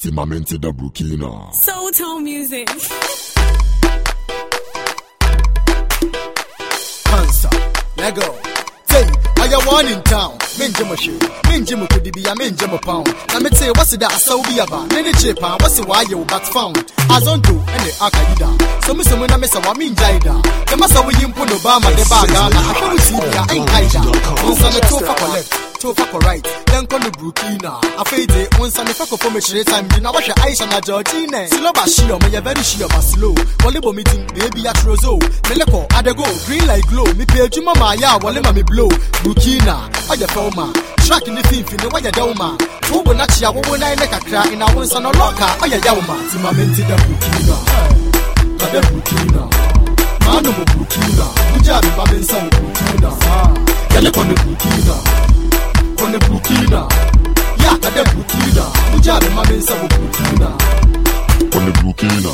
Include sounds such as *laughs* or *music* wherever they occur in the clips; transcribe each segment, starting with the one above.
Timamente da Burkina. Soul Tone Music. Cancer, let go. Say, I got one in town. Men jam shi, men jam could be a men jam pound. Na me say, what's it that? So be about many chip, what's the why you but found? As on do, and the Akaida. So, Miss Mona Messa, I mean Jaida. The massa we imput Obama, the baga, I can see ya, ain't Aida. Once on the two for left. Tofa for right, call the Burkina. A fade, once on the fuck of me straight time, you know what your eyes on a Georgina. Silo Bashio, may a very but slow. Walibo meeting, baby at Rozo. Meleko, oh, I go, green like glow. Me wale mami blow. Burkina, oh foma. Track in the fin fin, why ya doma. Tubo nachi, I won't I make a cry in a once on a locker, oh ya yauma. Timamenti da. Burkina. Ujabi mamensa mo Burkina. On the Burkina.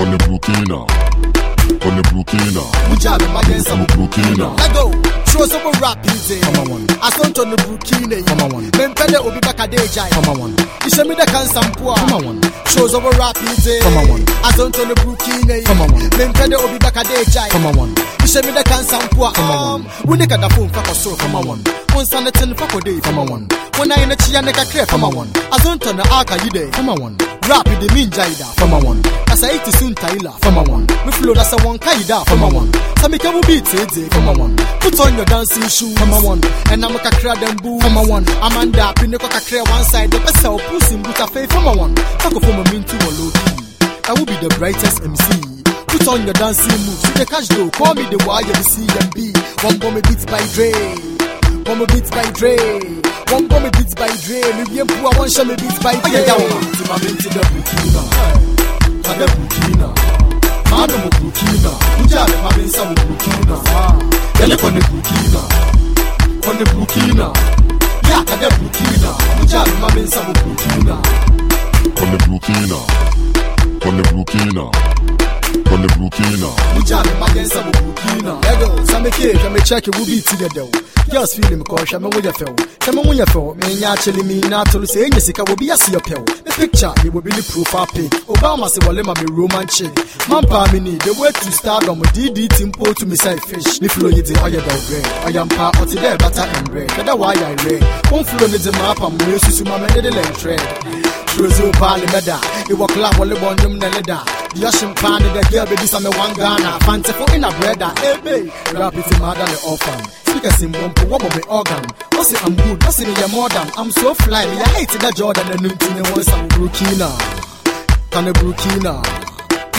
On the Burkina. On the Burkina. Ujabi mamensa On mo the Burkina. Let go. Throw some rap in Come on, one. I don't on the Burkina. Come on, one. Mempede obi baka dejai. Come on, one. Ishe mi da kan sampua. Come on, one. Shows over rap in Come on, one. I don't on the Burkina. Come on, one. Mempede obi baka dejai. Come on, one. Ishe mi da kan sampua. Come on, Um, Wune kada phone fako so. Come on, one. One sana ten fako day. Come on, one. When I in a chia neka clear. Come on, one. I don't on the aka yide. Come on, one. Rap the minjaida. Come on, one. Kasa iti sun taila. Come on, one. Me flow that's a one kaida. Come on, one. Samika mu beat it. On, one. Put on your dancing shoes. Come on, one. And I'm a kakra them boo. Come on, one. Amanda, pineko kakra one side. The best I'll push in buta faith. Come on, one. Talk of a mintu or low key. I will be the brightest MC. Put on your dancing moves. See the cash though, call me the wire, the CMB. One bomb a beat by Dre. One a beat by Dre. One bomb a beat by Dre. Maybe I'm poor, one shall be beat by Dre. Oh, yeah, yeah, yeah. To my beat to the Burkina. To the Burkina. Man, I'm a Burkina. Ujale, my beat, I'm a Burkina. Ah. Yele, on the Burkina. On the Burkina. Yeah, to the Burkina. Ujale, my beat, I'm a Burkina. On the Burkina. On the Burkina kone Burkina. Mujami magenza mu Burkina. Ego, sameke, kamechake wubiti dedo. Girls feel him cause shame wunya few. Shame wunya few. Me nya chele mi na tolu se enye sika wobi asi yopew. The picture me wobi ni proof ape. Obama se wale ma me Roman che. Man pa me ni the way to stardom DD timpo to me say fish. Ni flow yi de oya da ogre. Oya mpa oti de bata embre. Kada why I re. Won flow ni de mapa me susu ma me de lentre. Trozo pa le meda. Iwo club wale bonjum na leda. The ocean pan the girl baby some me one Ghana. Fancy for in a brother. Hey babe. Rap it in mother the orphan. Speakers in bump what me organ. I say I'm good. I say me more than. I'm so fly. Me I hate that Jordan and Nunti ne want some Burkina. Can a Burkina.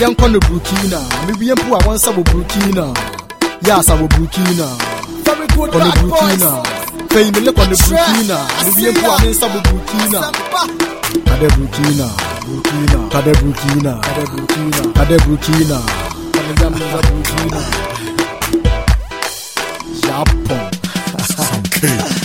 Young con Burkina. Me be empu I want some Burkina. Yes, I will Burkina. Very good on the Burkina. Pay me look on the Burkina. Me be empu I want some Burkina. Kade Burkina, Burkina, Kade Burkina, Kade Burkina, Kade Burkina, Kade Burkina, Burkina, Japan. *laughs* Okay.